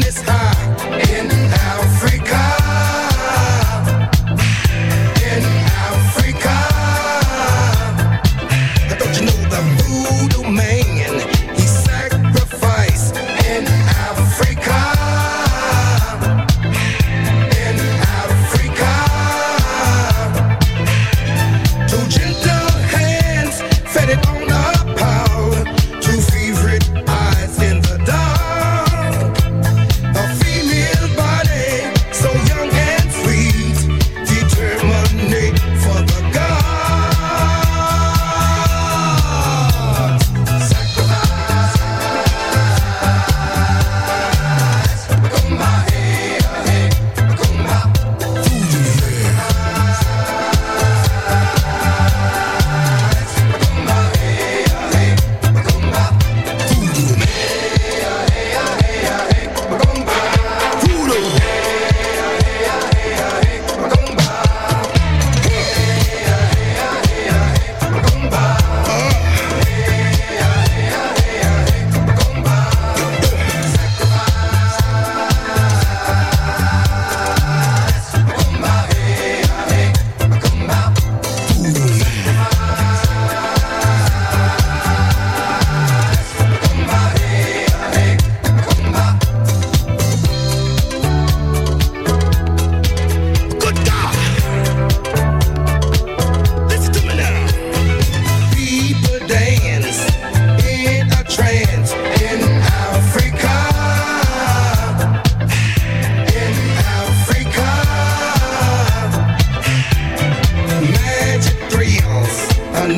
this time.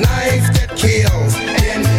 knife that kills and